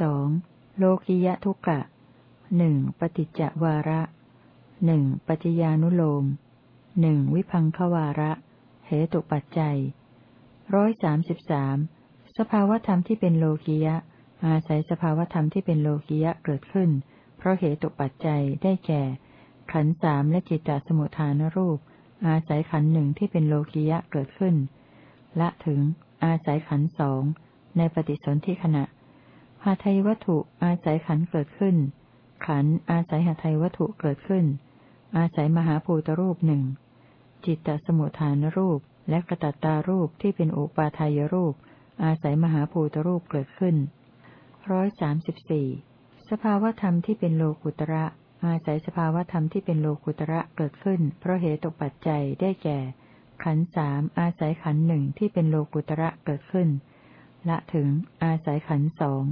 สองโลกิยะทุกะหนึ่งปฏิจจวาระหนึ่งปัจจญานุโลมหนึ่งวิพังควาระ เหตุปัจจัยร้อยสามสิบสามสภาวธรรมที่เป็นโลกิยะ อาศัยสภาวธรรมที่เป็นโลกิยะเกิดขึ้น เพราะเหตุปัจจัยได้แก่ ขันสามและจิตตสมุทฐานรูป อาศัยขันหนึ่งที่เป็นโลกิยะเกิดขึ้น ละถึง อาศัยขันสองในปฏิสนธิขณะ หาไทยวัตถุอาศัยขันเกิดขึ้น ขันอาศัยหาไทยวัตถุเกิดขึ้น อาศัยมหาภูตรูปหนึ่ง จิตตสมุทฐานรูปและกระตัตตารูปที่เป็นอุปาทายรูป อาศัยมหาภูตรูปเกิดขึ้นร้อยสามสิบสี่สภาวธรรมที่เป็นโลกุตระ อาศัยสภาวธรรมที่เป็นโลกุตระเกิดขึ้น เพราะเหตุตกปัจจัยได้แก่ ขันสามอาศัยขันหนึ่งที่เป็นโลกุตระเกิดขึ้น ละถึงอาศัยขันสอง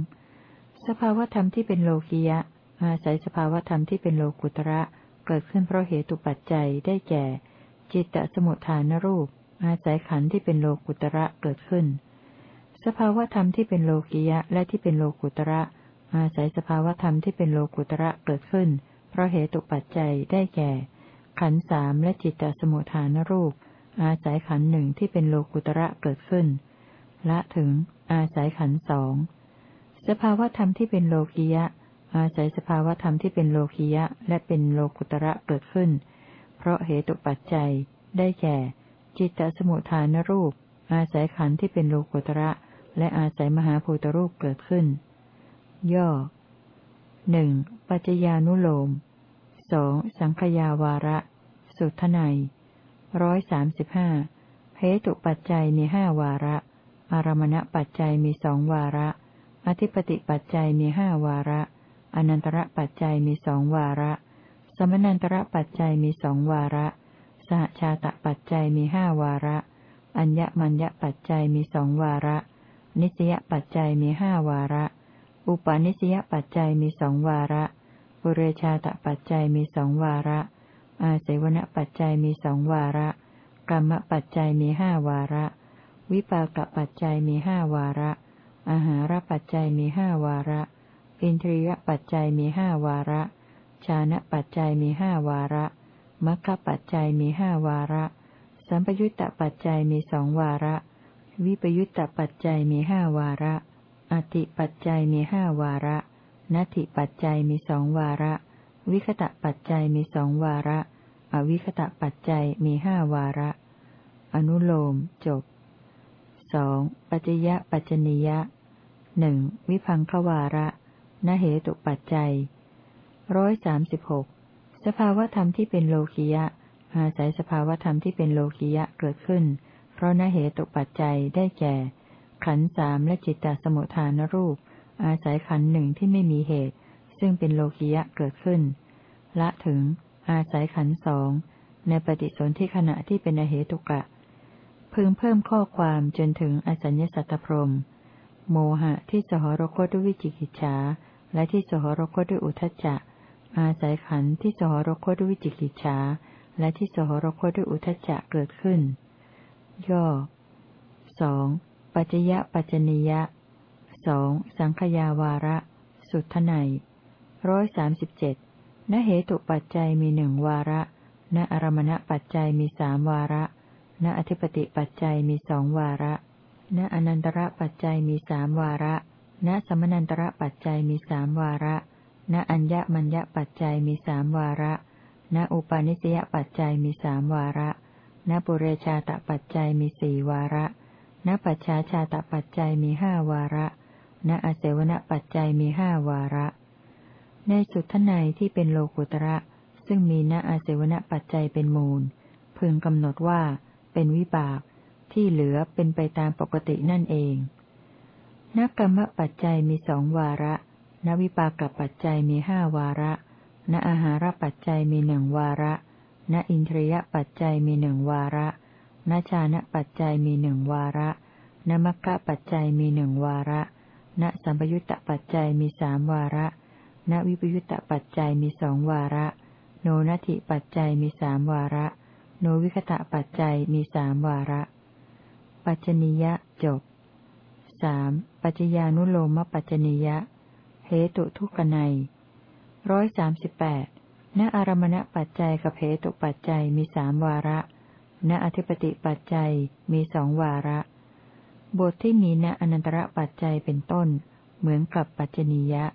สภาวธรรมที่เป็นโลกิยะ อาศัยสภาวธรรมที่เป็นโลกุตระ เกิดขึ้นเพราะเหตุปัจจัยได้แก่ จิตตสมุทฐานรูป อาศัยขันธ์ที่เป็นโลกุตระเกิดขึ้น สภาวธรรมที่เป็นโลกิยะและที่เป็นโลกุตระ อาศัยสภาวธรรมที่เป็นโลกุตระเกิดขึ้น เพราะเหตุปัจจัยได้แก่ ขันธ์สามและจิตตสมุทฐานรูป อาศัยขันธ์หนึ่งที่เป็นโลกุตระเกิดขึ้น ละถึง อาศัยขันธ์สอง สภาวธรรมที่เป็นโลกิยะ อาศัยสภาวธรรมที่เป็นโลกิยะ และเป็นโลกุตระเกิดขึ้น เพราะเหตุปัจจัย ได้แก่ จิตตสมุทฐานรูป อาศัยขันธ์ที่เป็นโลกุตระ และอาศัยมหาภูตรูปเกิดขึ้น ย่อหนึ่งปัจจญานุโลมสองสังขยาวาระ สุทไนร้อยสามสิบห้าเหตุปัจจัยมีห้าวาระ อารมณปัจจัยมีสองวาระ อธิปติปัจจัยมีห้าวาระ อนันตระปัจจัยมีสองวาระ สมนันตระปัจจัยมีสองวาระ สหชาตปัจจัยมีห้าวาระ อัญญมัญญปัจจัยมีสองวาระ นิสยปัจจัยมีห้าวาระ อุปาณิสยปัจจัยมีสองวาระปุเรชาตปัจจัยมีสองวาระ อาเสวนปัจจัยมีสองวาระ กรรมปัจจัยมีห้าวาระ วิปากปัจจัยมีห้าวาระ อาหารปัจจัยมีห้าวาระ อินทรียปัจจัยมีห้าวาระ ชานะปัจจัยมีห้าวาระมัคคปัจจัยมีห้าวาระ สัมปยุตตปัจจัยมีสองวาระ วิปยุตตปัจจัยมีห้าวาระ อติปัจจัยมีห้าวาระนัตถิปัจจัยมีสองวาระ วิคตะปัจจัยมีสองวาระ อวิคตะปัจจัยมีห้าวาระ อนุโลมจบสองปัจจยปัจจนิยะ หนึ่งวิพังควาระนเหตุปัจจัยร้อยสามสิบหกสภาวธรรมที่เป็นโลกิยะ อาศัยสภาวธรรมที่เป็นโลกิยะเกิดขึ้น เพราะนเหตุปัจจัยได้แก่ ขันสามและจิตตสมุทฐานรูป อาศัยขันหนึ่งที่ไม่มีเหตุ ซึ่งเป็นโลกิยะเกิดขึ้น ละถึง อาศัยขันสองในปฏิสนธิขณะที่เป็นอเหตุกะ พึงเพิ่มข้อความจนถึงอสัญญสัตตพรม โมหะที่สหรคตด้วยวิจิกิจฉาและที่สหรคตด้วยอุทจจะ อาศัยขันธ์ที่สหรคตด้วยวิจิกิจฉาและที่สหรคตด้วยอุทจจะเกิดขึ้น ย่อสองปัจจยะปัจจนิยะสองสังขยาวาระ สุทไนร้อยสามสิบเจ็ดณเหตุปัจจัยมีหนึ่งวาระ ณอารมณปัจจัยมีสามวาระ ณอธิปติปัจจัยมีสองวาระ ณอนันตระปัจจัยมีสามวาระ ณสมนันตระปัจจัยมีสามวาระ ณอัญญมัญญปัจจัยมีสามวาระ ณอุปาณิสยปัจจัยมีสามวาระ ณปุเรชาตปัจจัยมีสี่วาระ ณปัจฉาชาตปัจจัยมีห้าวาระ ณอเสวนปัจจัยมีห้าวาระ ในสุทไนที่เป็นโลกุตระ ซึ่งมีณอาเสวนปัจจัยเป็นมูล พึงกำหนดว่าเป็นวิบาก ที่เหลือเป็นไปตามปกตินั่นเองนักกรรมปัจจัยมีสองวาระนวิปากปัจจัยมีห้าวาระณอาหารปัจจัยมีหนึ่งวาระณอินทรียปัจจัยมีหนึ่งวาระณชานะปัจจัยมีหนึ่งวาระณมัคคะปัจจัยมีหนึ่งวาระณสัมปยุตตปัจจัยมีสามวาระณวิปยุตตปัจจัยมีสองวาระ โนนัตถิปัจจัยมีสามวาระ โนวิคตะปัจจัยมีสามวาระ ปัจจนิยะจบสามปัจจญานุโลมปัจจนิยะตุทุกนัยร้อยสามสิบแปดณอารมณปัจจัยกับเหตุปัจจัยมีสามวาระ ณอธิปติปัจจัยมีสองวาระ บทที่มีณอนันตระปัจจัยเป็นต้น เหมือนกับปัจจนียะ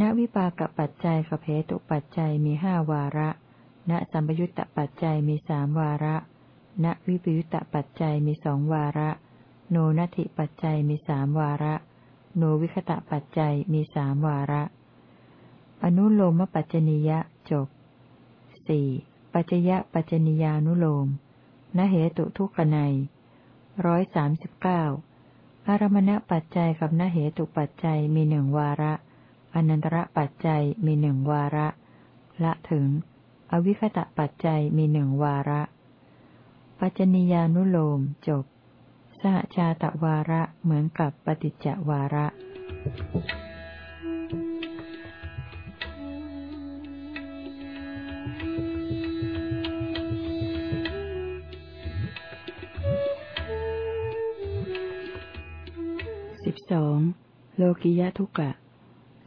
ณวิปากปัจจัยกับเหตุปัจจัยมีห้าวาระ ณสัมปยุตตปัจจัยมีสามวาระ ณวิปยุตตปัจจัยมีสองวาระ โนนัตถิปัจจัยมีสามวาระ โนวิคตะปัจจัยมีสามวาระ อนุโลมปัจจนิยะจบสี่ปัจจยะปัจจนิยานุโลมนเหตุทุกขไนร้อยสามสิบเก้าอารมณปัจจัยกับนเหตุปัจจัยมีหนึ่งวาระ อนันตระปัจจัยมีหนึ่งวาระ ละถึง อวิคตะปัจจัยมีหนึ่งวาระ ปัจจนิยานุโลมจบ สหชาตวาระเหมือนกับปฏิจจวาระ Thank you. สองโลกิยะทุกะ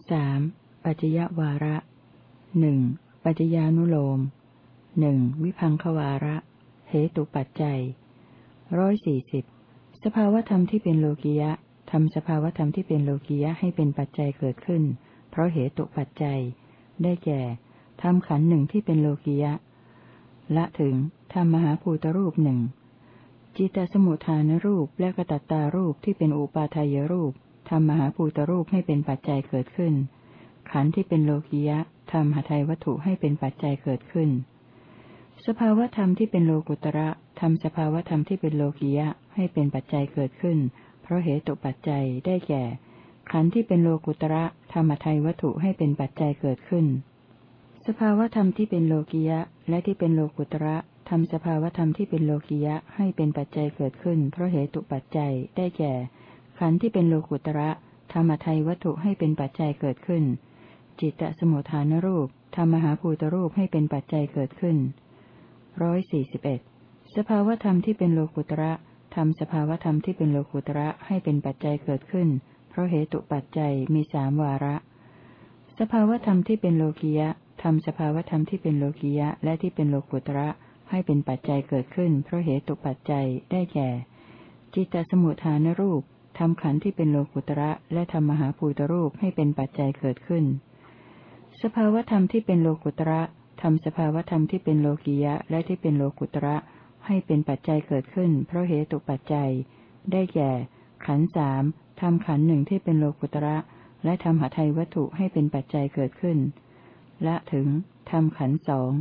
สามปัจจยวาระหนึ่งปัจจญานุโลมหนึ่งวิพังควาระ เหตุปัจจัยร้อยสี่สิบสภาวธรรมที่เป็นโลกิยะทำสภาวธรรมที่เป็นโลกิยะให้เป็นปัจจัยเกิดขึ้น เพราะเหตุปัจจัย ได้แก่ทำขันหนึ่งที่เป็นโลกิยะ ละถึงทำมหาภูตรูปหนึ่งจิตตสมุทฐานรูปและกระตัตตารูปที่เป็นอุปาทายรูปทำมหาภูตรูปให้เป็นปัจจัยเกิดขึ้น ขันธ์ที่เป็นโลกิยะทำหาไทยวัตถุให้เป็นปัจจัยเกิดขึ้น สภาวธรรมที่เป็นโลกุตระทำสภาวธรรมที่เป็นโลกิยะให้เป็นปัจจัยเกิดขึ้น เพราะเหตุปัจจัยได้แก่ ขันธ์ที่เป็นโลกุตระทำหาไทยวัตถุให้เป็นปัจจัยเกิดขึ้น สภาวธรรมที่เป็นโลกิยะและที่เป็นโลกุตระทำสภาวธรรมที่เป็นโลกิยะให้เป็นปัจจัยเกิดขึ้น เพราะเหตุปัจจัยได้แก่ ขันธ์ที่เป็นโลกุตระธรรมทัยวัตถุให้เป็นปัจจัยเกิดขึ้น จิตตสมุทฐานรูปธรรมหาภูตรูปให้เป็นปัจจัยเกิดขึ้น ร้อยสี่สิบเอ็ดสภาวธรรมที่เป็นโลกุตระทำสภาวธรรมที่เป็นโลกุตระให้เป็นปัจจัยเกิดขึ้น เพราะเหตุปัจจัยมีสามวาระ สภาวธรรมที่เป็นโลกิยะทำสภาวธรรมที่เป็นโลกิยะและที่เป็นโลกุตระให้เป็นปัจจัยเกิดขึ้น เพราะเหตุปัจจัยได้แก่ จิตตสมุทฐานรูปทำขันธ์ที่เป็นโลกุตระและทำมหาภูตรูปให้เป็นปัจจัยเกิดขึ้น สภาวธรรมที่เป็นโลกุตระ ทำสภาวธรรมที่เป็นโลกียะและที่เป็นโลกุตระ ให้เป็นปัจจัยเกิดขึ้น เพราะเหตุปัจจัย ได้แก่ ขันสามทำขันหนึ่งที่เป็นโลกุตระ และทำหาไทยวัตถุให้เป็นปัจจัยเกิดขึ้นและถึงทำขันสอง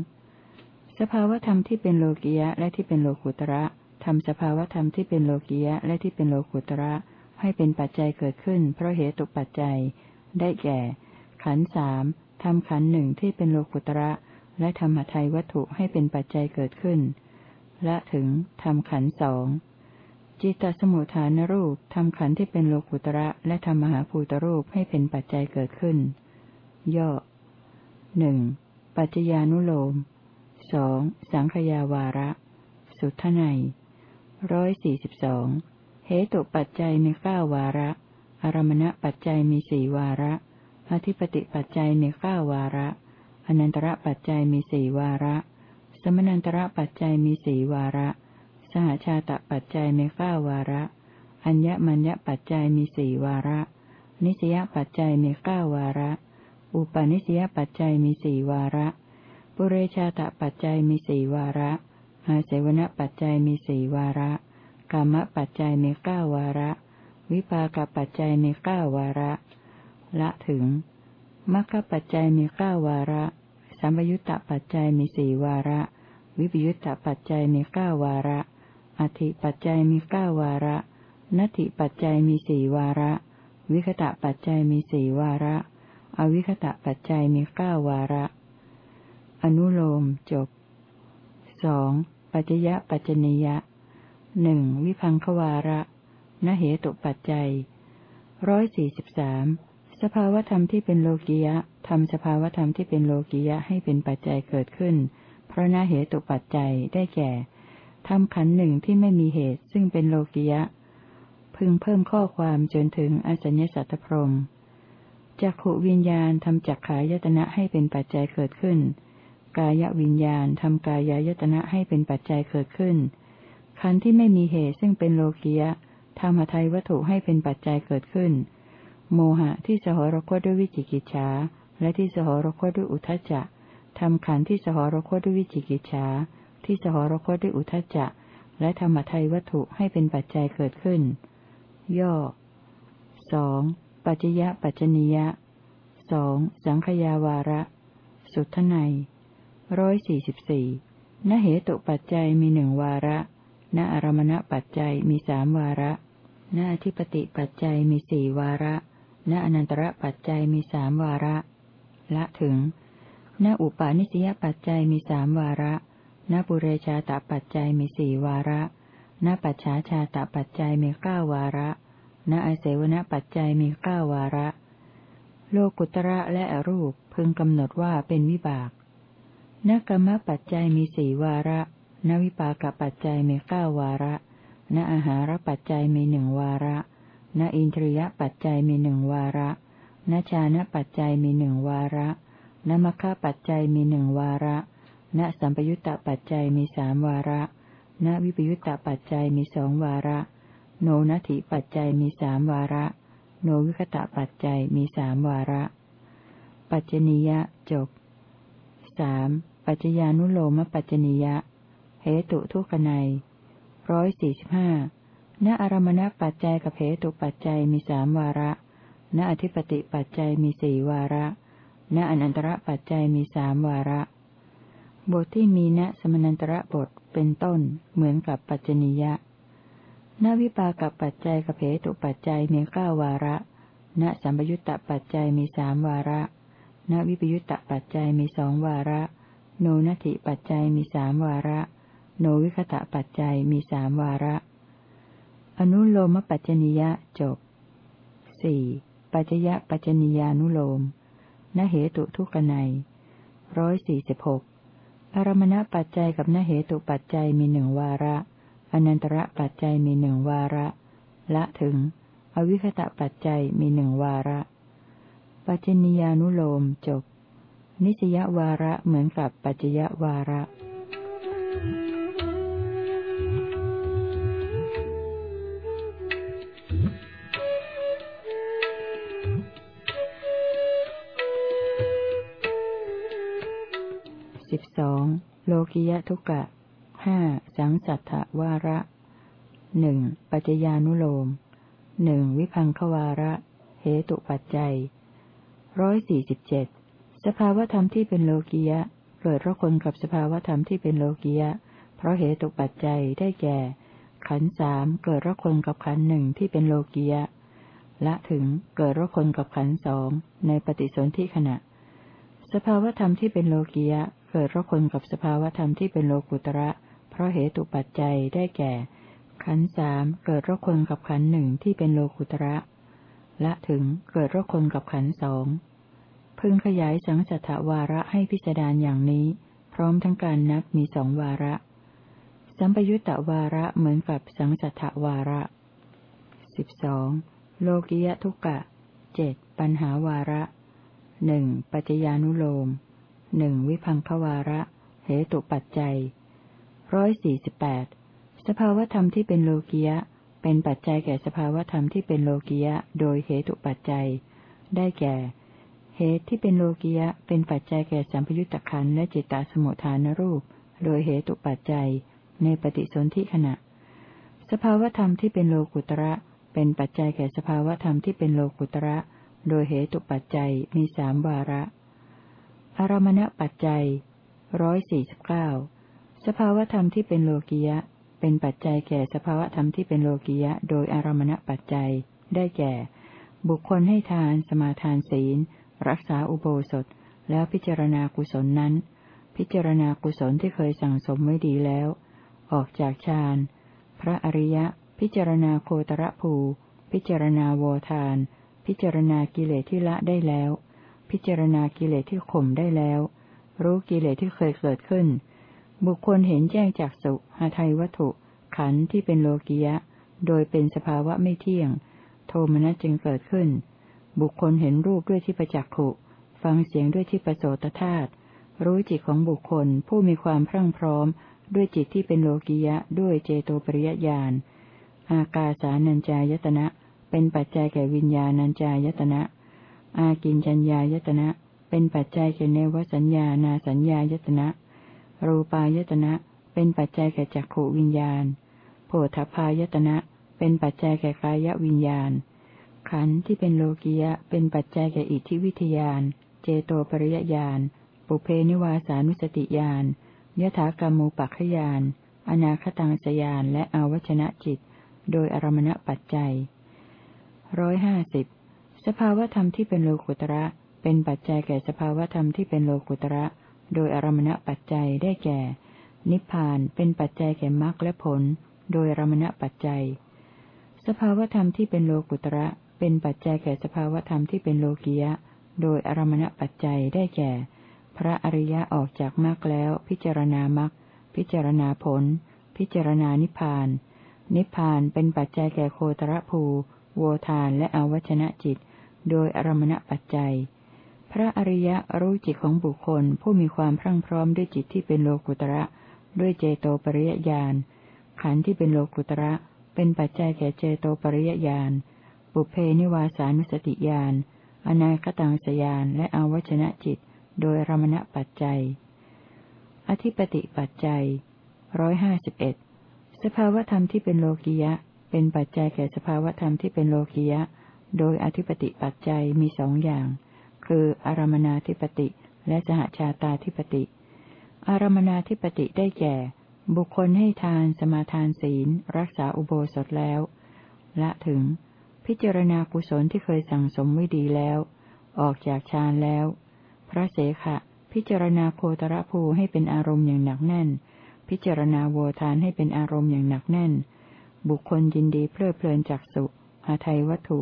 สภาวธรรมที่เป็นโลกิยะและที่เป็นโลกุตระทำสภาวธรรมที่เป็นโลกิยะและที่เป็นโลกุตระ ให้เป็นปัจจัยเกิดขึ้น เพราะเหตุปัจจัย ได้แก่ ขันสามทำขันหนึ่งที่เป็นโลกุตระ และทำหทัยวัตถุให้เป็นปัจจัยเกิดขึ้น และถึงทำขันสองจิตตสมุทฐานรูปทำขันที่เป็นโลกุตระและทำมหาภูตรูปให้เป็นปัจจัยเกิดขึ้น ย่อหนึ่งปัจจญานุโลมสองสังขยาวาระ สุทไนร้อยสี่สิบสองเหตุปัจจัยมีเก้าวาระ อารมณปัจจัยมีสี่วาระ อธิปติปัจจัยมีเก้าวาระ อนันตระปัจจัยมีสี่วาระ สมนันตระปัจจัยมีสี่วาระ สหชาตปัจจัยมีเก้าวาระ อัญญมัญญปัจจัยมีสี่วาระ นิสยปัจจัยมีเก้าวาระ อุปนิสยปัจจัยมีสี่วาระปุเรชาตปัจจัยมีสี่วาระ อาเสวนปัจจัยมีสี่วาระกรรมปัจจัยมีเก้าวาระ วิปากปัจจัยมีเก้าวาระ ละถึง มรรคปัจจัยมีเก้าวาระสัมยุตตปัจจัยมีสี่วาระ วิปยุตตปัจจัยมีเก้าวาระ อธิปัจจัยมีเก้าวาระนัตถิปัจจัยมีสี่วาระ วิคตะปัจจัยมีสี่วาระ อวิคตะปัจจัยมีเก้าวาระ อนุโลมจบสองปัจจยะปัจจนิยะหนึ่งวิพังควาระนเหตุปัจจัยร้อยสี่สิบสาม สภาวธรรมที่เป็นโลกิยะทำสภาวธรรมที่เป็นโลกิยะให้เป็นปัจจัยเกิดขึ้น เพราะนาเหตุปัจจัยได้แก่ทำขันหนึ่งที่ไม่มีเหตุซึ่งเป็นโลกิยะ พึงเพิ่มข้อความจนถึงอสัญญสัตตพรมจักขวิญญาณทำจักขายตนะให้เป็นปัจจัยเกิดขึ้น กายวิญญาณทำกายายตนะให้เป็นปัจจัยเกิดขึ้น ขันธ์ที่ไม่มีเหตุซึ่งเป็นโลกียะทำหทัยวัตถุให้เป็นปัจจัยเกิดขึ้น โมหะที่สหรคตด้วยวิจิกิจฉาและที่สหรคตด้วยอุทจจะทำขันธ์ที่สหรคตด้วยวิจิกิจฉาที่สหรคตด้วยอุทจจะและธรรมทัยวัตถุให้เป็นปัจจัยเกิดขึ้น ย่อสองปัจจยะปัจจนิยะสองสังขยาวาระ สุทไนร้อยสี่สิบสี่นเหตุปัจจัยมีหนึ่งวาระณอารมณปัจจัยมีสามวาระณอธิปติปัจจัยมีสี่วาระ ณอนันตระปัจจัยมีสามวาระ ละถึง ณอุปาณิสยปัจจัยมีสามวาระ ณปุเรชาตปัจจัยมีสี่วาระ ณปัจฉาชาตปัจจัยมีเก้าวาระ ณอาเสวนปัจจัยมีเก้าวาระ โลกุตระและอรูปพึงกำหนดว่าเป็นวิบากนกรรมปัจจัยมีสี่วาระ นวิปากปัจจัยมีเก้าวาระ ณอาหารปัจจัยมีหนึ่งวาระ ณอินทรียปัจจัยมีหนึ่งวาระณชานะปัจจัยมีหนึ่งวาระณมัคคะปัจจัยมีหนึ่งวาระณสัมปยุตตปัจจัยมีสามวาระณวิปยุตตปัจจัยมีสองวาระ โนนัตถิปัจจัยมีสามวาระ โนวิคตะปัจจัยมีสามวาระ ปัจจนิยะจบสามปัจจญานุโลมปัจจนิยะเหตุทุกนัยร้อยสี่สิบห้า ณอารมณปัจจัยกับเหตุปัจจัยมีสามวาระ ณอธิปติปัจจัยมีสี่วาระ ณอนันตระปัจจัยมีสามวาระ บทที่มีณสมนันตระบทเป็นต้นเหมือนกับปัจจนิยะ ณวิปากับปัจจัยกับเหตุปัจจัยมีเก้าวาระ ณสัมปยุตตปัจจัยมีสามวาระ ณวิปยุตตปัจจัยมีสองวาระ โนนัตถิปัจจัยมีสามวาระ โนวิคตะปัจจัยมีสามวาระ อนุโลมปัจจนิยะจบสี่ปัจจยะปัจจนิยานุโลมนเหตุทุกนัยร้อยสี่สิบหกอารมณปัจจัยกับนเหตุปัจจัยมีหนึ่งวาระ อนันตระปัจจัยมีหนึ่งวาระ ละถึง อวิคตะปัจจัยมีหนึ่งวาระ ปัจจนิยานุโลมจบ นิสยวาระเหมือนกับปัจจยวาระ โลกิยทุกะห้าสังสัทธวาระหนึ่งปัจจญานุโลมหนึ่งวิพังควาระ เหตุปัจจัยร้อยสี่สิบเจ็ดสภาวธรรมที่เป็นโลกิยะเกิดระคนกับสภาวธรรมที่เป็นโลกิยะ เพราะเหตุปัจจัยได้แก่ ขันสามเกิดระคนกับขันหนึ่งที่เป็นโลกิยะละถึงเกิดระคนกับขันสองในปฏิสนธิขณะ สภาวธรรมที่เป็นโลกิยะ กิดระคนกับสภาวธรรมที่เป็นโลกุตระ เพราะเหตุปัจจัยได้แก่ ขันสามเกิดระคนกับขันหนึ่งที่เป็นโลกุตระ และถึงเกิดระคนกับขันสองพึงขยายสังสัทวาระให้พิจารณาอย่างนี้ พร้อมทั้งการนับมีสองวาระ สัมปยุตตวาระเหมือนกับสังสัทวาระสิบสองโลกิยทุกะเจ็ดปัญหาวาระหนึ่งปัจจญานุโลม หนึ่งวิพังควาระ เหตุปัจจัยร้อยสี่สิบแปดสภาวธรรมที่เป็นโลกิยะ เป็นปัจจัยแก่สภาวธรรมที่เป็นโลกิยะ โดยเหตุปัจจัย ได้แก่ เหตุที่เป็นโลกิยะ เป็นปัจจัยแก่สัมพยุตตะขันและจิตตสมุทฐานรูป โดยเหตุปัจจัย ในปฏิสนธิขณะ สภาวธรรมที่เป็นโลกุตระ เป็นปัจจัยแก่สภาวธรรมที่เป็นโลกุตระ โดยเหตุปัจจัยมีสามวาระ อารมณปัจจัยร้อยสี่สิบเก้าสภาวธรรมที่เป็นโลกิยะ เป็นปัจจัยแก่สภาวธรรมที่เป็นโลกิยะ โดยอารมณปัจจัย ได้แก่ บุคคลให้ทาน สมาทานศีล รักษาอุโบสถ แล้วพิจารณากุศลนั้น พิจารณากุศลที่เคยสั่งสมไว้ดีแล้ว ออกจากฌาน พระอริยะ พิจารณาโคตรภู พิจารณาโวทาน พิจารณากิเลสที่ละได้แล้ว พิจารณากิเลสที่ข่มได้แล้ว รู้กิเลสที่เคยเกิดขึ้น บุคคลเห็นแจ้งจากสุหาไทยวัตถุ ขันธ์ที่เป็นโลกิยะ โดยเป็นสภาวะไม่เที่ยง โทมนัสจึงเกิดขึ้น บุคคลเห็นรูปด้วยที่ประจักขุ ฟังเสียงด้วยที่ประโสตธาตุรู้จิตของบุคคลผู้มีความพรั่งพร้อม ด้วยจิตที่เป็นโลกิยะด้วยเจโตปริยญาณอากาสานัญจายตนะ เป็นปัจจัยแก่วิญญาณัญจายตนะ อากินจัญญายตนะ เป็นปัจจัยแก่เนวสัญญานาสัญญายตนะ รูปายตนะ เป็นปัจจัยแก่จักขวิญญาณโผฏฐายตนะ เป็นปัจจัยแก่กายวิญญาณ ขันธ์ที่เป็นโลกิยะ เป็นปัจจัยแก่อิทธิวิทยาน เจโตปริยญาณ ปุเพนิวาสานุสติญาณยถากรรมูปัคขยาน อนาคตังสยาน และอวัชนะจิต โดยอารมณปัจจัยร้อยห้าสิบ สภาวธรรมที่เป็นโลกุตระเป็นปัจจัยแก่สภาวธรรมที่เป็นโลกุตระ โดยอารมณปัจจัยได้แก่ นิพพานเป็นปัจจัยแก่มรรคและผล โดยอารมณปัจจัย สภาวธรรมที่เป็นโลกุตระเป็นปัจจัยแก่สภาวธรรมที่เป็นโลกียะ โดยอารมณปัจจัยได้แก่ พระอริยะออกจากมรรคแล้ว พิจารณามรรคพิจารณาผล พิจารณานิพพาน นิพพานเป็นปัจจัยแก่โคตรภู โวทานและอวัชนะจิต โดยอารมณปัจจัย พระอริยะรู้จิตของบุคคลผู้มีความพรั่งพร้อมด้วยจิตที่เป็นโลกุตระ ด้วยเจโตปริยญาณ ขันธ์ที่เป็นโลกุตระ เป็นปัจจัยแก่เจโตปริยญาณปุเพนิวาสานุสติญาณ อนาคตังสยานและอวัชนะจิต โดยรมณปัจจัย อธิปติปัจจัยร้อยห้าสิบเอ็ดสภาวธรรมที่เป็นโลกิยะ เป็นปัจจัยแก่สภาวธรรมที่เป็นโลกิยะ โดยอธิปติปัจจัยมีสองอย่าง คืออารมนาธิปติและสหชาตาธิปติ อารมนาธิปติได้แก่ บุคคลให้ทานสมาทานศีล รักษาอุโบสถแล้ว ละถึง พิจารณากุศลที่เคยสั่งสมไว้ดีแล้ว ออกจากฌานแล้ว พระเสขะ พิจารณาโคตรภูให้เป็นอารมณ์อย่างหนักแน่น พิจารณาโวทานให้เป็นอารมณ์อย่างหนักแน่น บุคคลยินดีเพลิดเพลินจากสุอาทัยวัตถุ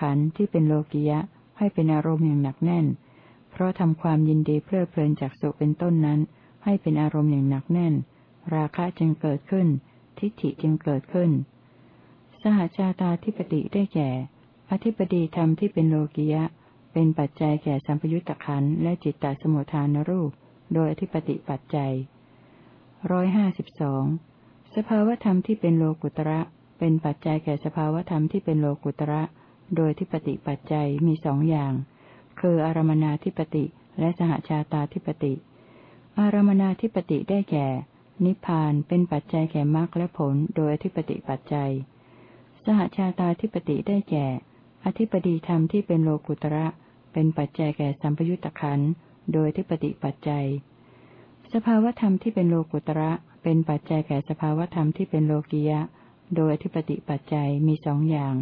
ขันธ์ที่เป็นโลกิยะ ให้เป็นอารมณ์อย่างหนักแน่น เพราะทำความยินดีเพลิดเพลินจากสุเป็นต้นนั้น ให้เป็นอารมณ์อย่างหนักแน่น ราคะจึงเกิดขึ้น ทิฏฐิจึงเกิดขึ้น สหชาตาธิปติได้แก่ อธิปดีธรรมที่เป็นโลกิยะ เป็นปัจจัยแก่สัมปยุตตะขันและจิตตสมุทฐานรูป โดยอธิปติปัจจัยร้อยห้าสิบสองสภาวธรรมที่เป็นโลกุตระเป็นปัจจัยแก่สภาวธรรมที่เป็นโลกุตระ โดยทิปติปัจจัยมีสองอย่าง คืออารมนาธิปติและสหชาตาธิปติ อารมนาธิปติได้แก่ นิพพานเป็นปัจจัยแก่มรรคและผลโดยอธิปติปัจจัย สหชาตาธิปติได้แก่ อธิปดีธรรมที่เป็นโลกุตระ เป็นปัจจัยแก่สัมปยุตตะขันโดยที่ปฏิปัจจัย สภาวธรรมที่เป็นโลกุตระ เป็นปัจจัยแก่สภาวธรรมที่เป็นโลกิยะ โดยที่ปฏิปัจจัยมีสองอย่าง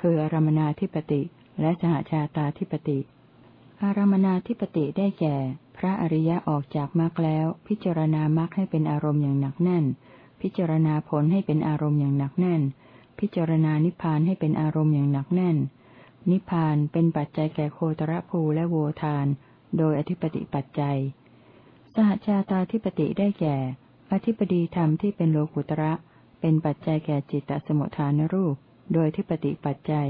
คืออารมนาธิปติและสหชาตาธิปติ อารมนาธิปติได้แก่ พระอริยะออกจากมรรคแล้ว พิจารณามรรคให้เป็นอารมณ์อย่างหนักแน่น พิจารณาผลให้เป็นอารมณ์อย่างหนักแน่น พิจารณานิพพานให้เป็นอารมณ์อย่างหนักแน่น นิพพานเป็นปัจจัยแก่โคตรภูและโวทาน โดยอธิปติปัจจัย สหชาตาธิปติได้แก่ อธิปดีธรรมที่เป็นโลกุตระ เป็นปัจจัยแก่จิตตสมุทฐานรูป โดยทิปติปัจจัย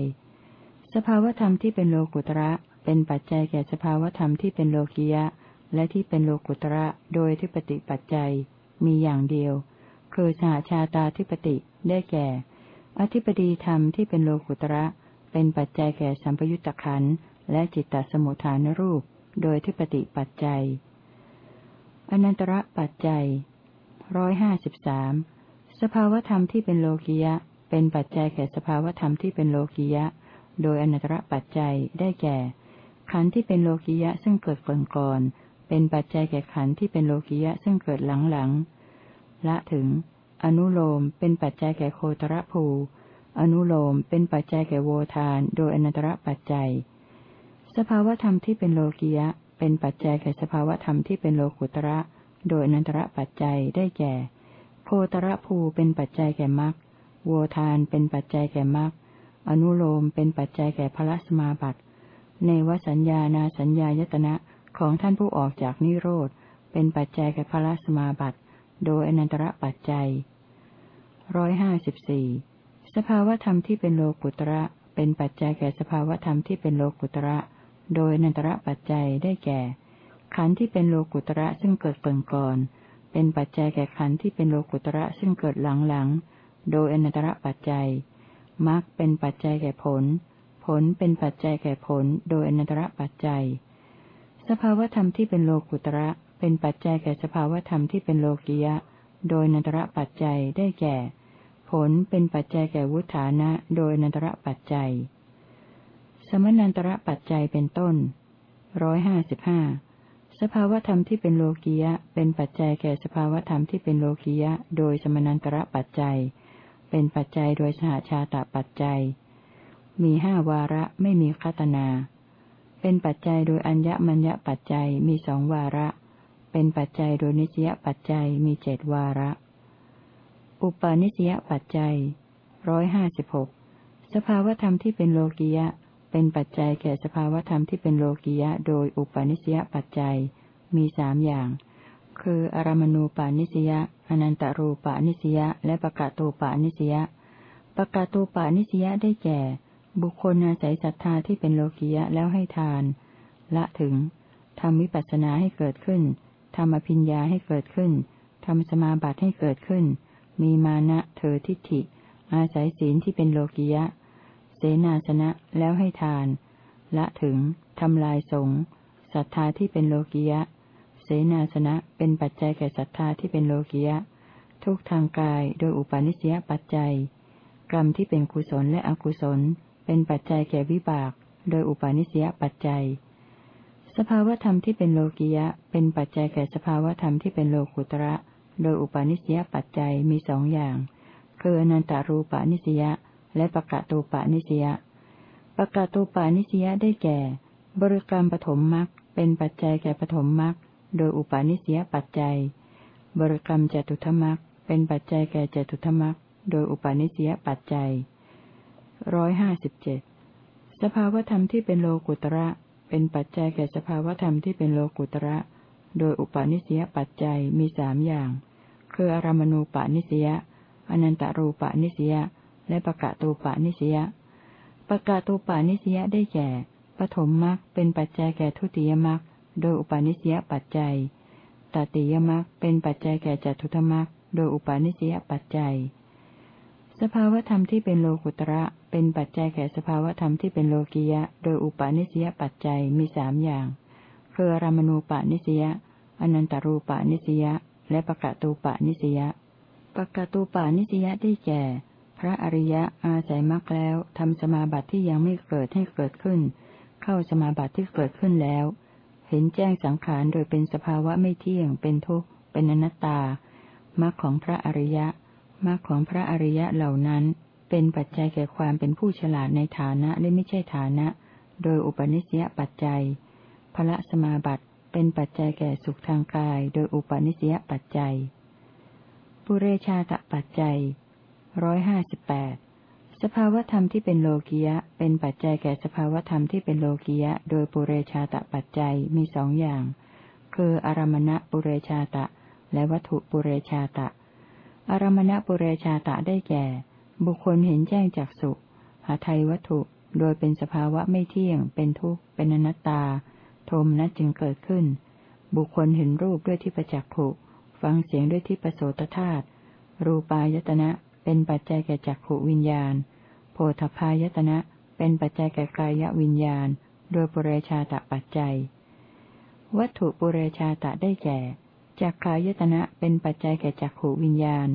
สภาวธรรมที่เป็นโลกุตระ เป็นปัจจัยแก่สภาวธรรมที่เป็นโลกิยะ และที่เป็นโลกุตระ โดยทิปติปัจจัย มีอย่างเดียว คือสหชาตาธิปติ ได้แก่ อธิปดีธรรมที่เป็นโลกุตระ เป็นปัจจัยแก่สัมปยุตตะขันและจิตตสมุทฐานรูป โดยที่ปฏิปัจจัย อนันตระปัจจัยร้อยห้าสิบสามสภาวธรรมที่เป็นโลกิยะ เป็นปัจจัยแก่สภาวธรรมที่เป็นโลกิยะ โดยอนันตระปัจจัยได้แก่ ขันธ์ที่เป็นโลกิยะซึ่งเกิดก่อนก่อนเป็นปัจจัยแก่ขันธ์ที่เป็นโลกิยะซึ่งเกิดหลังหลังละถึง อนุโลมเป็นปัจจัยแก่โคตรภู อนุโลมเป็นปัจจัยแก่โวทาน โดยอนันตระปัจจัย สภาวธรรมที่เป็นโลกิยะ เป็นปัจจัยแก่สภาวธรรมที่เป็นโลกุตระ โดยอนันตระปัจจัยได้แก่ โคตรภูเป็นปัจจัยแก่มรรค โวทานเป็นปัจจัยแก่มรรคอนุโลมเป็นปัจจัยแก่พระสมาบัติในวสัญญานาสัญญายตนะของท่านผู้ออกจากนิโรธเป็นปัจจัยแก่พระสมาบัติโดยอนันตระปัจจัยร้อยห้าสิบสี่สภาวธรรมที่เป็นโลกุตระเป็นปัจจัยแก่สภาวธรรมที่เป็นโลกุตระ โดยนันตระปัจจัยได้แก่ ขันธ์ที่เป็นโลกุตระซึ่งเกิดก่อนก่อน เป็นปัจจัยแก่ขันธ์ที่เป็นโลกุตระซึ่งเกิดหลังหลัง โดยอนันตระปัจจัยมรรคเป็นปัจจัยแก่ผล ผลเป็นปัจจัยแก่ผล โดยอนันตระปัจจัย สภาวธรรมที่เป็นโลกุตระเป็นปัจจัยแก่สภาวธรรมที่เป็นโลกิยะ โดยนันตระปัจจัยได้แก่ ผลเป็นปัจจัยแก่วุฒานะ โดยนันตระปัจจัย สมนันตระปัจจัยเป็นต้นร้อยห้าสิบห้าสภาวธรรมที่เป็นโลกิยะ เป็นปัจจัยแก่สภาวธรรมที่เป็นโลกิยะ โดยสมนันตระปัจจัย เป็นปัจจัยโดยสหชาตปัจจัย มีห้าวาระไม่มีคัตนา เป็นปัจจัยโดยอัญญมัญญปัจจัยมีสองวาระ เป็นปัจจัยโดยนิสยปัจจัยมีเจดวาระ อุปาณิสยปัจจัยร้อยห้าสิบหกสภาวธรรมที่เป็นโลกิยะ เป็นปัจจัยแก่สภาวธรรมที่เป็นโลกิยะ โดยอุปาณิสยปัจจัยมีสามอย่าง คืออารมณูปาณิสยาอนันตรูปานิสยาและปะกาตูปานิสยาปะกาตูปานิสยาได้แก่ บุคคลอาศัยศรัทธาที่เป็นโลกิยะแล้วให้ทาน ละถึงทำวิปัสสนาให้เกิดขึ้นทำอภิญญาให้เกิดขึ้นทำสมาบัติให้เกิดขึ้น มีมานะเธอทิฏฐิ อาศัยศีลที่เป็นโลกิยะ เสนาสนะแล้วให้ทาน ละถึงทำลายสงศรัทธาที่เป็นโลกิยะ เสนาสนะเป็นปัจจัยแก่ศรัทธาที่เป็นโลกิยะ ทุกทางกายโดยอุปาณิสยปัจจัย กรรมที่เป็นกุศลและอกุศล เป็นปัจจัยแก่วิบาก โดยอุปาณิสยปัจจัย สภาวธรรมที่เป็นโลกิยะ เป็นปัจจัยแก่สภาวธรรมที่เป็นโลกุตระ โดยอุปาณิสยปัจจัยมีสองอย่าง คืออนันตารูปาณิสยาและปะกะตูปาณิสยาปะกะตูปาณิสยาได้แก่ บริกรรมปฐมมรรคเป็นปัจจัยแก่ปฐมมรรค โดยอุปาณิสยปัจจัย บริกรรมจตุธมักเป็นปัจจัยแก่จตุธมักโดยอุปาณิสยปัจจัยร้อยห้าสิบเจ็ดสภาวธรรมที่เป็นโลกุตระ เป็นปัจจัยแก่สภาวธรรมที่เป็นโลกุตระ โดยอุปาณิสยปัจจัยมีสามอย่าง คืออารมณูปาณิสยาอนันตารูปาณิสยาและปะกะตูปาณิสยาปะกะตูปาณิสยาได้แก่ปฐมมรรคเป็นปัจจัยแก่ทุติยมรรค โดยอุปาณิสยปัจจัยตติยมรรคเป็นปัจจัยแก่จัตุธรรมรรคโดยอุปาณิสยปัจจัย สภาวธรรมที่เป็นโลกุตระเป็นปัจจัยแก่สภาวธรรมที่เป็นโลกิยะ โดยอุปาณิสยปัจจัยมีสามอย่าง คือรามณูปาณิสยาอนันตารูปาณิสยาและปะกะตูปาณิสยาปะกะตูปาณิสยาได้แก่ พระอริยะอาศัยมรรคแล้วทำสมาบัติที่ยังไม่เกิดให้เกิดขึ้น เข้าสมาบัติที่เกิดขึ้นแล้ว เห็นแจ้งสังขารโดยเป็นสภาวะไม่เที่ยง เป็นทุกข์ เป็นอนัตตามรรคของพระอริยะมรรคของพระอริยะเหล่านั้น เป็นปัจจัยแก่ความเป็นผู้ฉลาดในฐานะและไม่ใช่ฐานะ โดยอุปนิสัยปัจจัยพระสมาบัติเป็นปัจจัยแก่สุขทางกาย โดยอุปนิสัยปัจจัย ปุเรชาตปัจจัยร้อยห้าสิบแปด สภาวธรรมที่เป็นโลกิยะ เป็นปัจจัยแก่สภาวธรรมที่เป็นโลกิยะ โดยปุเรชาตะปัจจัยมีสองอย่าง คืออารมณะปุเรชาตะ และวัตถุปุเรชาตะ อารมณะปุเรชาตะได้แก่ บุคคลเห็นแจ้งจากสุหาไทยวัตถุ โดยเป็นสภาวะไม่เที่ยง เป็นทุกข์ เป็นอนัตตา โทมนัสจึงเกิดขึ้น บุคคลเห็นรูปด้วยที่ประจักษ์ุฟังเสียงด้วยที่ประโสตธาตุรูปายตนะ เป็นปัจจัยแก่จักขวิญญาณ โพธพายตนะ เป็นปัจจัยแก่กายวิญญาณ โดยปุเรชาตะปัจจัย วัตถุปุเรชาตะได้แก่จักขายตนะเป็นปัจจัยแก่จักขวิญญาณ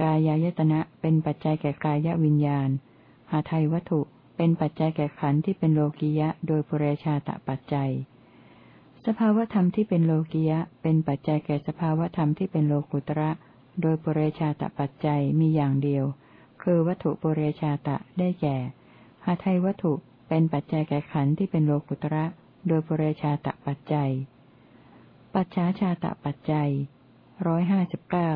กายายตนะเป็นปัจจัยแก่กายวิญญาณ หาไทยวัตถุเป็นปัจจัยแก่ขันธ์ที่เป็นโลกิยะ โดยปุเรชาตะปัจจัย สภาวธรรมที่เป็นโลกิยะ เป็นปัจจัยแก่สภาวธรรมที่เป็นโลกุตระ โดยปุเรชาตปัจจัยมีอย่างเดียว คือวัตถุปุเรชาตะได้แก่หาไทยวัตถุเป็นปัจจัยแก่ขันธ์ที่เป็นโลกุตระ โดยปุเรชาตปัจจัย ปัจฉาชาตปัจจัยร้อยห้าสิบเก้า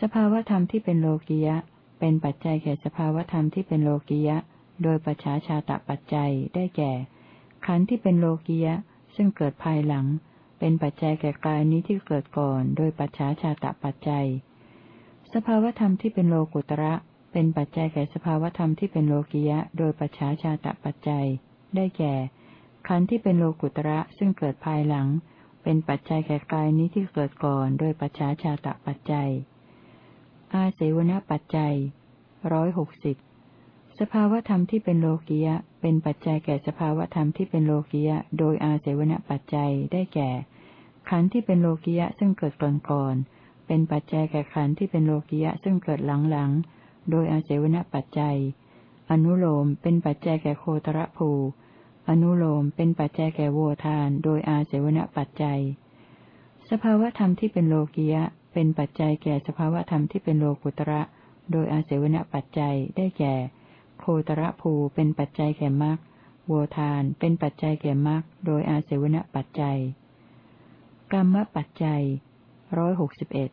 สภาวธรรมที่เป็นโลกิยะ เป็นปัจจัยแก่สภาวธรรมที่เป็นโลกิยะ โดยปัจฉาชาตปัจจัยได้แก่ ขันธ์ที่เป็นโลกิยะ ซึ่งเกิดภายหลัง เป็นปัจจัยแก่กายนี้ที่เกิดก่อน โดยปัจฉาชาตปัจจัย สภาวธรรมที่เป็นโลกุตระ เป็นปัจจัยแก่สภาวธรรมที่เป็นโลกิยะ โดยปัจฉาชาตะปัจจัย ได้แก่ ขันธ์ที่เป็นโลกุตระซึ่งเกิดภายหลัง เป็นปัจจัยแก่กายนี้ที่เกิดก่อน โดยปัจฉาชาตะปัจจัย อาเสวนปัจจัยร้อยหกสิบสภาวธรรมที่เป็นโลกิยะ เป็นปัจจัยแก่สภาวธรรมที่เป็นโลกิยะ โดยอาเสวนปัจจัยได้แก่ ขันธ์ที่เป็นโลกิยะซึ่งเกิดก่อนก่อน เป็นปัจจัยแก่ขันธ์ที่เป็นโลกิยะซึ่งเกิดหลังหลังโดยอาเสวนปัจจัย อนุโลมเป็นปัจจัยแก่โคตรภู อนุโลมเป็นปัจจัยแก่โวทาน โดยอาเสวนปัจจัย สภาวธรรมที่เป็นโลกิยะ เป็นปัจจัยแก่สภาวธรรมที่เป็นโลกุตระ โดยอาเสวนปัจจัย ได้แก่ โคตรภูเป็นปัจจัยแก่มรรค โวทาน เป็นปัจจัยแก่มรรค โดยอาเสวนปัจจัย กรรมปัจจัย ร้อยหกสิบเอ็ด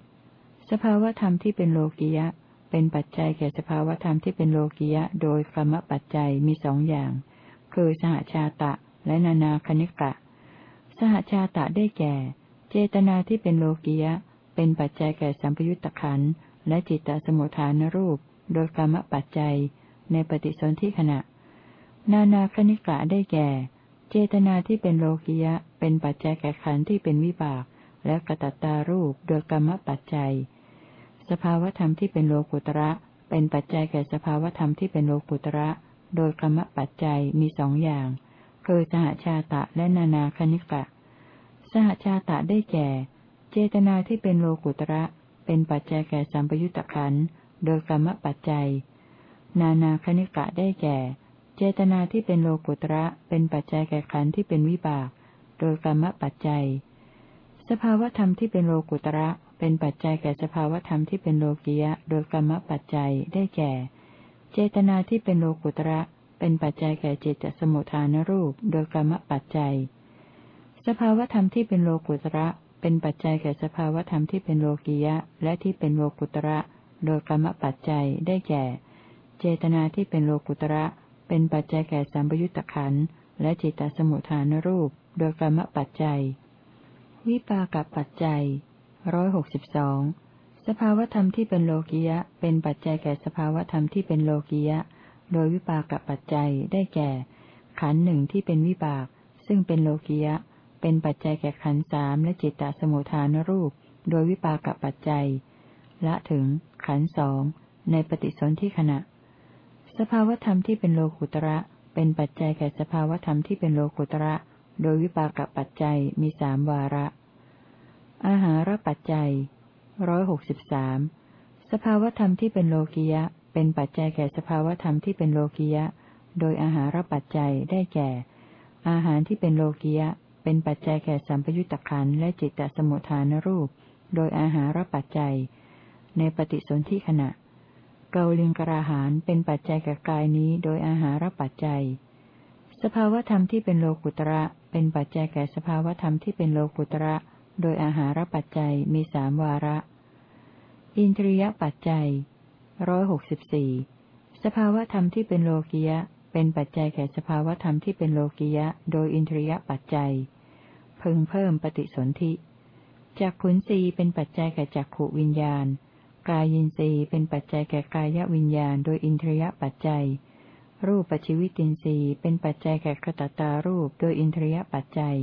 สภาวธรรมที่เป็นโลกิยะ เป็นปัจจัยแก่สภาวธรรมที่เป็นโลกิยะ โดยกรรมปัจจัยมีสองอย่าง คือสหชาตะและนานาคณิกะ สหชาตะได้แก่ เจตนาที่เป็นโลกิยะ เป็นปัจจัยแก่สัมปยุตตะขันและจิตตสมุทฐานรูป โดยกรรมปัจจัย ในปฏิสนธิขณะ นานาคณิกะได้แก่ เจตนาที่เป็นโลกิยะ เป็นปัจจัยแก่ขันที่เป็นวิบาก และกระตัตตารูปโดยกรรมปัจจัย สภาวธรรมที่เป็นโลกุตระ เป็นปัจจัยแก่สภาวธรรมที่เป็นโลกุตระ โดยกรรมปัจจัยมีสองอย่าง คือสหชาตะและนานาคณิกะ สหชาตะได้แก่ เจตนาที่เป็นโลกุตระ เป็นปัจจัยแก่สัมปยุตตะขันโดยกรรมปัจจัย นานาคณิกะได้แก่ เจตนาที่เป็นโลกุตระ เป็นปัจจัยแก่ขันที่เป็นวิบาก โดยกรรมปัจจัย ภาวธรรมที่เป็นโลกุตระ เป็นปัจจัยแก่สภาวธรรมที่เป็นโลกิยะ โดยกรรมปัจจัยได้แก่ เจตนาที่เป็นโลกุตระ เป็นปัจจัยแก่จิตสมุทฐานรูป โดยกรรมปัจจัย สภาวธรรมที่เป็นโลกุตระ เป็นปัจจัยแก่สภาวธรรมที่เป็นโลกิยะ และที่เป็นโลกุตระ โดยกรรมปัจจัยได้แก่ เจตนาที่เป็นโลกุตระ เป็นปัจจัยแก่สัมปยุตตะขันและจิตตสมุทฐานรูป โดยกรรมปัจจัย วิปากับปัจจัยร้อยหกสิบสองสภาวธรรมที่เป็นโลกิยะ เป็นปัจจัยแก่สภาวธรรมที่เป็นโลกิยะ โดยวิปากับปัจจัยได้แก่ ขันหนึ่งที่เป็นวิบาก ซึ่งเป็นโลกิยะ เป็นปัจจัยแก่ขันสามและจิตตสมุทฐานรูป โดยวิปากับปัจจัย ละถึง ขันสองในปฏิสนธิขณะ สภาวธรรมที่เป็นโลกุตระ เป็นปัจจัยแก่สภาวธรรมที่เป็นโลกุตระ โดยวิปากปัจจัยมีสามวาระ อาหารปัจจัยร้อยหกสิบสามสภาวธรรมที่เป็นโลกิยะ เป็นปัจจัยแก่สภาวธรรมที่เป็นโลกิยะ โดยอาหารปัจจัยได้แก่ อาหารที่เป็นโลกิยะ เป็นปัจจัยแก่สัมปยุตตะขันและจิตตสมุทฐานรูป โดยอาหารปัจจัย ในปฏิสนธิขณะ เกาลิงกราหารเป็นปัจจัยแก่กายนี้โดยอาหารปัจจัย สภาวธรรมที่เป็นโลกุตระ เป็นปัจจัยแก่สภาวธรรมที่เป็นโลกุตระ โดยอาหารปัจจัยมีสามวาระ อินทรียปัจจัยร้อยหกสิบสี่สภาวธรรมที่เป็นโลกิยะ เป็นปัจจัยแก่สภาวธรรมที่เป็นโลกิยะ โดยอินทรียปัจจัย พึงเพิ่มปฏิสนธิจากขุนสีเป็นปัจจัยแก่จักขวิญญาณ กายินรีเป็นปัจจัยแก่กายวิญญาณ โดยอินทรียปัจจัย รูปปัจจิวิตินรีเป็นปัจจัยแก่กระตตารูปโดยอินทรียปัจจัย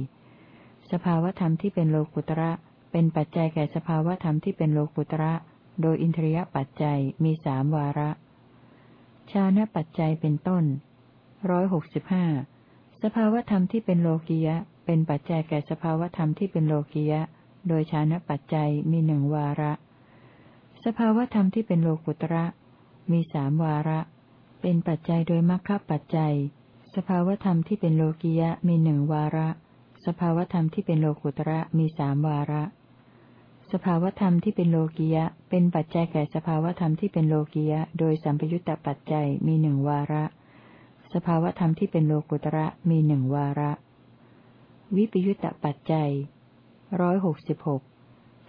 สภาวธรรมที่เป็นโลกุตระ เป็นปัจจัยแก่สภาวธรรมที่เป็นโลกุตระ โดยอินทรียปัจจัยมีสามวาระ ชานะปัจจัยเป็นต้นร้อยหกสิบห้าสภาวธรรมที่เป็นโลกียะ เป็นปัจจัยแก่สภาวธรรมที่เป็นโลกียะ โดยชานะปัจจัยมีหนึ่งวาระ สภาวธรรมที่เป็นโลกุตระ มีสามวาระ เป็นปัจจัยโดยมรรคปัจจัย สภาวธรรมที่เป็นโลกียะมีหนึ่งวาระ สภาวธรรมที่เป็นโลกุตระมีสามวาระ สภาวธรรมที่เป็นโลกิยะ เป็นปัจจัยแก่สภาวธรรมที่เป็นโลกิยะ โดยสัมปยุตตปัจจัยมีหนึ่งวาระ สภาวธรรมที่เป็นโลกุตระมีหนึ่งวาระ วิปยุตตปัจจัยร้อยหกสิบหก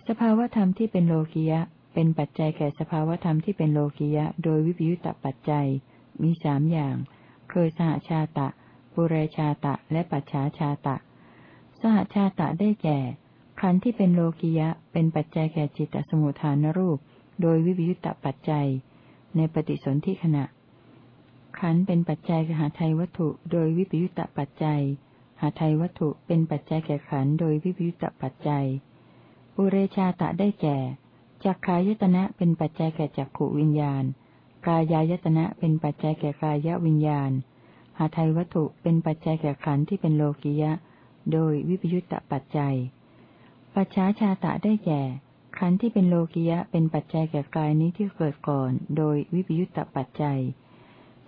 สภาวธรรมที่เป็นโลกิยะ เป็นปัจจัยแก่สภาวธรรมที่เป็นโลกิยะ โดยวิปยุตตปัจจัย มีสามอย่าง คือสหชาตะ ปุเรชาตะ และปัจฉาชาตะ สหชาตะได้แก่ ขันธ์ที่เป็นโลกิยะ เป็นปัจจัยแก่จิตตสมุทฐานรูป โดยวิบยุตตปัจจัย ในปฏิสนธิขณะ ขันเป็นปัจจัยแก่หาไทยวัตถุ โดยวิปยุตตปัจจัย หาไทยวัตถุเป็นปัจจัยแก่ขันโดยวิปยุตตปัจจัย ปุเรชาตะได้แก่จักขายตนะเป็นปัจจัยแก่จักขวิญญาณ กายายตนะเป็นปัจจัยแก่กายวิญญาณ หาไทยวัตถุเป็นปัจจัยแก่ขันธ์ที่เป็นโลกิยะ โดยวิปยุตตปัจจัย ปัจฉาชาตะได้แก่ ขันธ์ที่เป็นโลกิยะเป็นปัจจัยแก่กายนี้ที่เกิดก่อน โดยวิปยุตตปัจจัย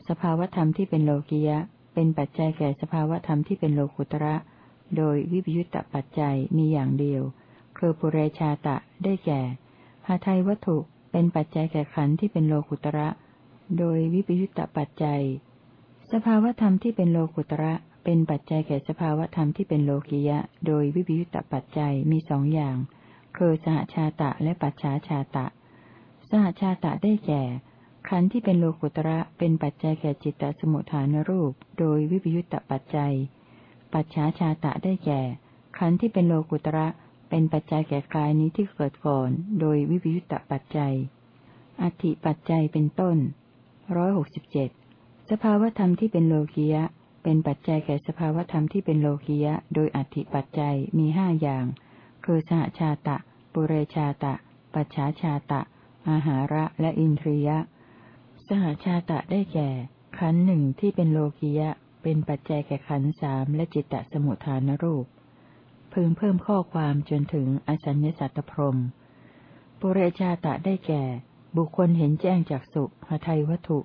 สภาวธรรมที่เป็นโลกิยะ เป็นปัจจัยแก่สภาวธรรมที่เป็นโลกุตระ โดยวิปยุตตปัจจัยมีอย่างเดียว คือปุเรชาตะได้แก่หาไทยวัตถุเป็นปัจจัยแก่ขันธ์ที่เป็นโลกุตระ โดยวิปยุตตปัจจัย สภาวธรรมที่เป็นโลกุตระ เป็นปัจจัยแก่สภาวธรรมที่เป็นโลกิยะ โดยวิปยุตตปัจจัยมีสองอย่าง คือสหชาตะและปัจฉาชาตะ สหชาตะได้แก่ ขันธ์ที่เป็นโลกุตระ เป็นปัจจัยแก่จิตตสมุทฐานรูป โดยวิปยุตตปัจจัย ปัจฉาชาตะได้แก่ ขันธ์ที่เป็นโลกุตระ เป็นปัจจัยแก่กายนี้ที่เกิดก่อน โดยวิปยุตตปัจจัย อธิปัจจัยเป็นต้น ร้อยหกสิบเจ็ดสภาวธรรมที่เป็นโลกียะ เป็นปัจจัยแก่สภาวธรรมที่เป็นโลกียะ โดยอธิปัจจัยมีห้าอย่าง คือสหชาตะ ปุเรชาตะ ปัจฉาชาตะ อาหาระและอินทรียะ สหชาตะได้แก่ ขันหนึ่งที่เป็นโลกียะ เป็นปัจจัยแก่ขันสามและจิตตสมุทฐานรูป พึงเพิ่มข้อความจนถึงอสัญญสัตตพรมปุเรชาตะได้แก่ บุคคลเห็นแจ้งจากสุหทัยวัตถุ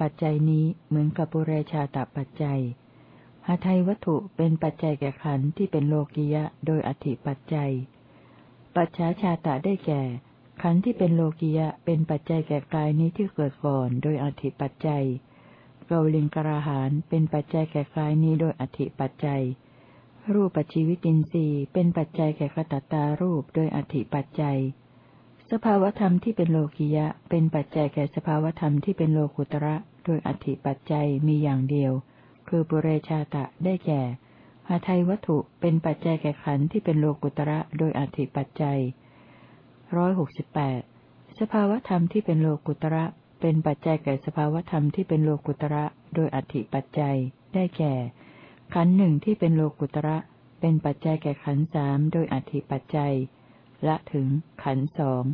ปัจจัยนี้เหมือนกับปุเรชาตะปัจจัยหทัยวัตถุเป็นปัจจัยแก่ขันธ์ที่เป็นโลกิยะ โดยอธิปัจจัย ปัจฉาชาตะได้แก่ ขันธ์ที่เป็นโลกิยะเป็นปัจจัยแก่กายนี้ที่เกิดก่อน โดยอธิปัจจัยเกาลิงกราหานเป็นปัจจัยแก่กายนี้โดยอธิปัจจัย รูปปัจจิวิตินทรีย์เป็นปัจจัยแก่กตัตตารูปโดยอธิปัจจัย สภาวธรรมที่เป็นโลกิยะ เป็นปัจจัยแก่สภาวธรรมที่เป็นโลกุตระ โดยอธิปัจจัยมีอย่างเดียว คือปุเรชาตะได้แก่หาไทยวัตถุเป็นปัจจัยแก่ขันธ์ที่เป็นโลกุตระโดยอธิปัจจัยร้อยหกสิบแปดสภาวธรรมที่เป็นโลกุตระ เป็นปัจจัยแก่สภาวธรรมที่เป็นโลกุตระ โดยอธิปัจจัย ได้แก่ ขันธ์หนึ่งที่เป็นโลกุตระ เป็นปัจจัยแก่ขันธ์สามโดยอธิปัจจัย ละถึง ขันสอง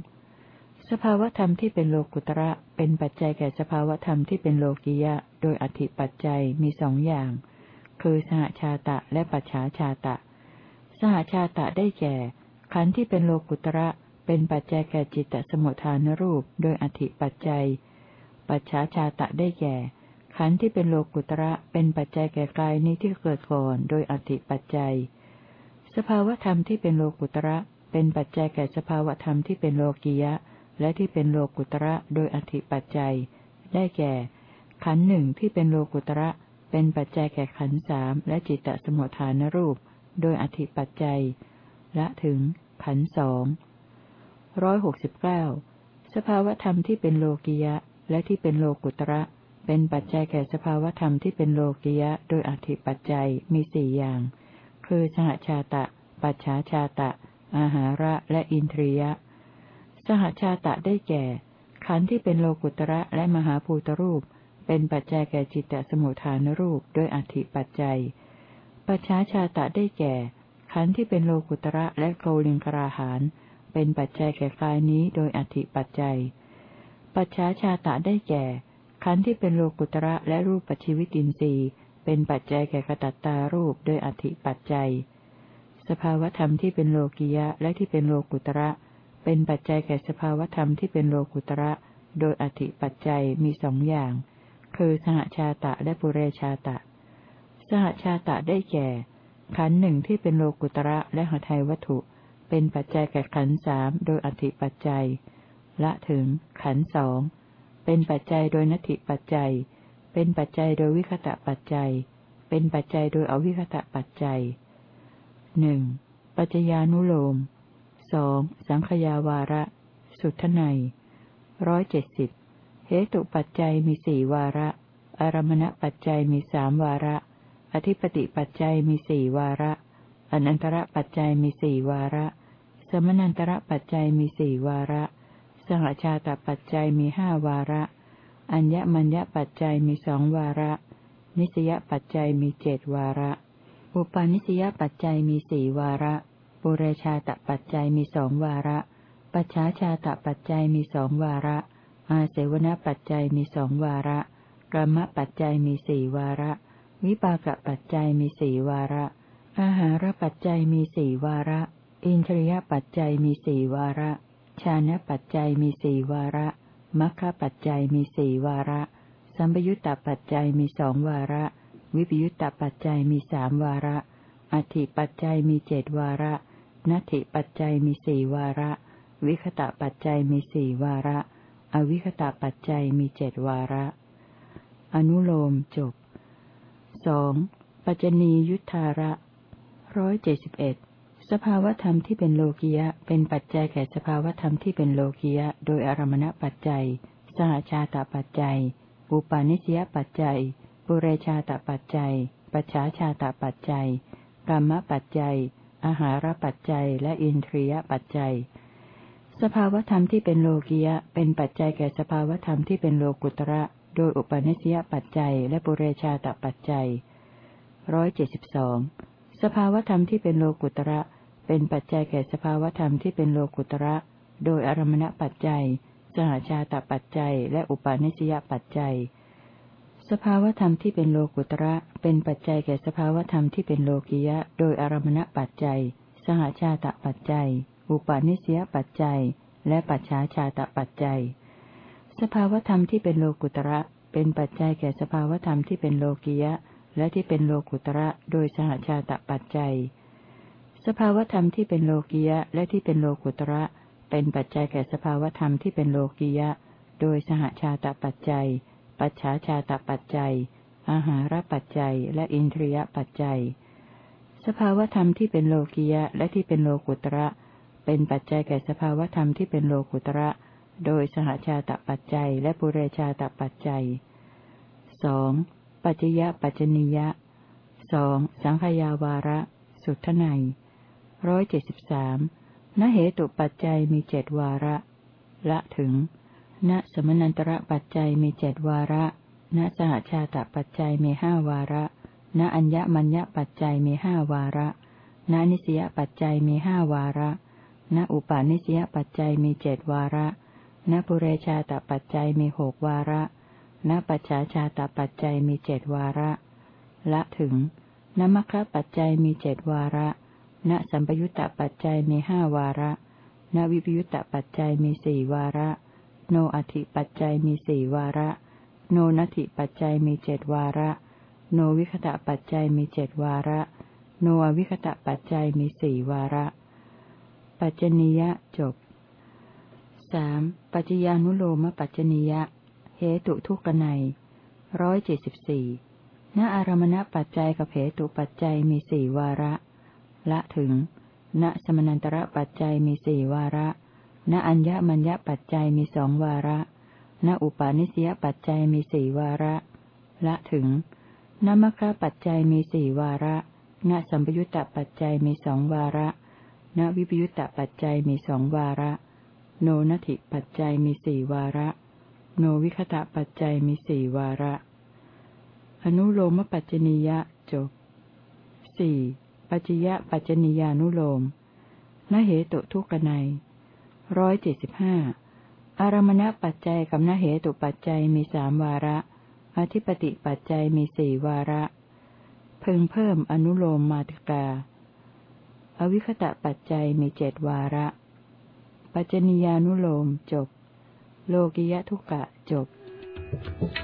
สภาวธรรมที่เป็นโลกุตระเป็นปัจจัยแก่สภาวธรรมที่เป็นโลกิยะ โดยอธิปัจจัยมีสองอย่าง คือสหชาตะและปัจฉาชาตะ สหชาตะได้แก่ ขันธ์ที่เป็นโลกุตระเป็นปัจจัยแก่จิตตสมุทฐานรูป โดยอธิปัจจัย ปัจฉาชาตะได้แก่ ขันธ์ที่เป็นโลกุตระเป็นปัจจัยแก่กายนี้ที่เกิดก่อน โดยอติปัจจัย สภาวธรรมที่เป็นโลกุตระ เป็นปัจจัยแก่สภาวธรรมที่เป็นโลกียะ และที่เป็นโลกุตระโดยอธิปัจจัย ได้แก่ ขันธ์หนึ่งที่เป็นโลกุตระเป็นปัจจัยแก่ขันธ์สามและจิตตสมุทฐานรูป โดยอธิปัจจัยและถึง ขันธ์สองร้อยหกสิบเก้าสภาวธรรมที่เป็นโลกียะ และที่เป็นโลกุตระ เป็นปัจจัยแก่สภาวธรรมที่เป็นโลกิยะ โดยอธิปัจจัยมีสี่อย่าง คือสหชาตะ ปัจฉาชาตะ อาหาระและอินทรียะ สหชาตะได้แก่ ขันธ์ที่เป็นโลกุตระและมหาภูตรูป เป็นปัจจัยแก่จิตตสมุทฐานรูปโดยอธิปัจจัย ปัจฉาชาตะได้แก่ ขันธ์ที่เป็นโลกุตระและโกลิงกราหานเป็นปัจจัยแก่กายนี้โดยอธิปัจจัย ปัจฉาชาตะได้แก่ ขันธ์ที่เป็นโลกุตระและรูปปัจจิวิตินทรีย์เป็นปัจจัยแก่กระตัตตารูปโดยอธิปัจจัย ภาวธรรมที่เป็นโลกิยะและที่เป็นโลกุตระ เป็นปัจจัยแก่สภาวธรรมที่เป็นโลกุตระ โดยอธิปัจจัยมีสองอย่าง คือสหชาตะและปุเรชาตะ สหชาตะได้แก่ ขันหนึ่งที่เป็นโลกุตระและหทัยวัตถุ เป็นปัจจัยแก่ขันสามโดยอธิปัจจัย ละถึงขันสองเป็นปัจจัยโดยนัตถิปัจจัย เป็นปัจจัยโดยวิคตะปัจจัย เป็นปัจจัยโดยอวิคตะปัจจัย หนึ่งปัจจญานุโลมสองสังขยาวาระ สุทไนร้อยเจ็ดสิบเหตุปัจจัยมีสี่วาระ อารมณปัจจัยมีสามวาระ อธิปติปัจจัยมีสี่วาระอนันตระปัจจัยมีสี่วาระ สมนันตระปัจจัยมีสี่วาระ สหชาตปัจจัยมีห้าวาระ อัญญมัญญปัจจัยมีสองวาระ นิสยปัจจัยมีเจดวาระ อุปาณิสยปัจจัยมีสี่วาระปุเรชาตปัจจัยมีสองวาระ ปัจฉาชาตปัจจัยมีสองวาระ อาเสวนปัจจัยมีสองวาระกรรมปัจจัยมีสี่วาระ วิปากปัจจัยมีสี่วาระ อาหารปัจจัยมีสี่วาระ อินทรียปัจจัยมีสี่วาระ ชานะปัจจัยมีสี่วาระมัคคปัจจัยมีสี่วาระ สัมปยุตตปัจจัยมีสองวาระ วิปยุตตปัจจัยมีสามวาระ อธิปัจจัยมีเจดวาระ นัตถิปัจจัยมีสี่วาระ วิคตะปัจจัยมีสี่วาระ อวิคตะปัจจัยมีเจดวาระ อนุโลมจบสองปัจจนียุทธาระร้อยเจ็ดสิบเอ็ดสภาวธรรมที่เป็นโลกิยะ เป็นปัจจัยแก่สภาวธรรมที่เป็นโลกิยะ โดยอารมณปัจจัย สหชาตปัจจัย อุปาณิสยปัจจัย ปุเรชาตปัจจัย ปัจฉาชาตปัจจัย กรรมปัจจัย อาหารปัจจัย และอินทรียปัจจัย สภาวธรรมที่เป็นโลกิยะ เป็นปัจจัยแก่สภาวธรรมที่เป็นโลกุตระ โดยอุปาณิสยปัจจัย และปุเรชาตปัจจัยร้อยเจ็ดสิบสองสภาวธรรมที่เป็นโลกุตระ เป็นปัจจัยแก่สภาวธรรมที่เป็นโลกุตระ โดยอารมณปัจจัย สหชาตปัจจัย และอุปาณิสยปัจจัย สภาวธรรมที่เป็นโลกุตระเป็นปัจจัยแก่สภาวธรรมที่เป็นโลกิยะ โดยอารมณปัจจัย สหชาตปัจจัย อุปาณิสยปัจจัย และปัจฉาชาตปัจจัย สภาวธรรมที่เป็นโลกุตระเป็นปัจจัยแก่สภาวธรรมที่เป็นโลกิยะ และที่เป็นโลกุตระโดยสหชาตปัจจัย สภาวธรรมที่เป็นโลกียะ และที่เป็นโลกุตระเป็นปัจจัยแก่สภาวธรรมที่เป็นโลกียะ โดยสหชาตปัจจัย ปัจฉาชาตปัจจัย อาหารปัจจัย และอินทรียปัจจัย สภาวธรรมที่เป็นโลกียะและที่เป็นโลกุตระ เป็นปัจจัยแก่สภาวธรรมที่เป็นโลกุตระ โดยสหชาตปัจจัย และปุเรชาตปัจจัยสองปัจจยะปัจจนิยะสองสังขยาวาระ สุทไนร้อยเจ็ดสิบสามณเหตุปัจจัยมีเจ็ดวาระ ละถึง ณสมนันตระปัจจัยมีเจ็ดวาระ ณสหชาตปัจจัยมีห้าวาระ ณอัญญมัญญปัจจัยมีห้าวาระ ณนิสยปัจจัยมีห้าวาระ ณอุปาณิสยปัจจัยมีเจ็ดวาระ ณปุเรชาตปัจจัยมีหกวาระ ณปัจฉาชาตปัจจัยมีเจ็ดวาระ ละถึงนมัคคปัจจัยมีเจ็ดวาระ ณสัมปยุตตปัจจัยมีห้าวาระ ณวิปยุตตปัจจัยมีสี่วาระ โนอธิปัจจัยมีสี่วาระ โนนัติปัจจัยมีเจดวาระ โนวิคตะปัจจัยมีเจดวาระ โนวิคตะปัจจัยมีสี่วาระ ปัจจนิยะจบสามปัจจญานุโลมปัจจนิยะ เหตุทุกนัยร้อยเจ็ดสิบสี่ณอารมณปัจจัยกับเหตุปัจจัยมีสี่วาระ ละถึง ณสมนันตระปัจจัยมีสี่วาระ ณอัญญมัญญปัจจัยมีสองวาระ ณอุปาณิสยปัจจัยมีสี่วาระ ละถึงณมคคะปัจจัยมีสี่วาระ ณสัมปยุตตปัจจัยมีสองวาระ ณวิปยุตตปัจจัยมีสองวาระ โนนัติปัจจัยมีสี่วาระ โนวิคตะปัจจัยมีสี่วาระ อนุโลมปัจจนิยะจบสี่ปัจจยะปัจจนิยานุโลมนเหตุทุกนัย ร้อยเจ็ดสิบห้าอารมณปัจจัยกับนเหตุปัจจัยมีสามวาระ อธิปติปัจจัยมีสี่วาระ เพิ่งเพิ่มอนุโลมมาติกา อวิคตะปัจจัยมีเจ็ดวาระ ปัจจนิยานุโลมจบ โลกิยะทุกะจบ Thank you.